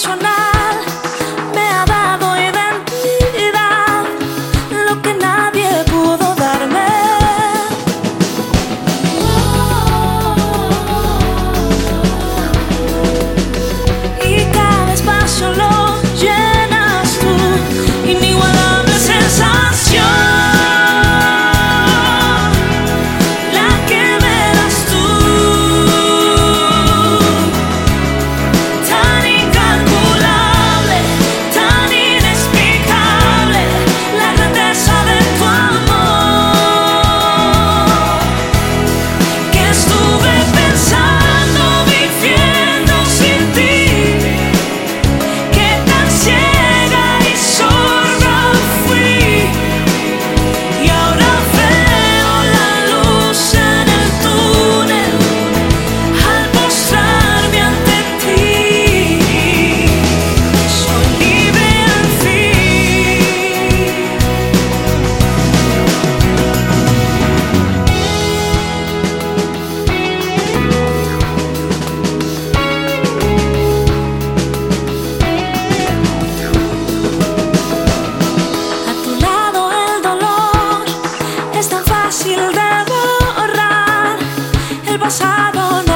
sonar. I don't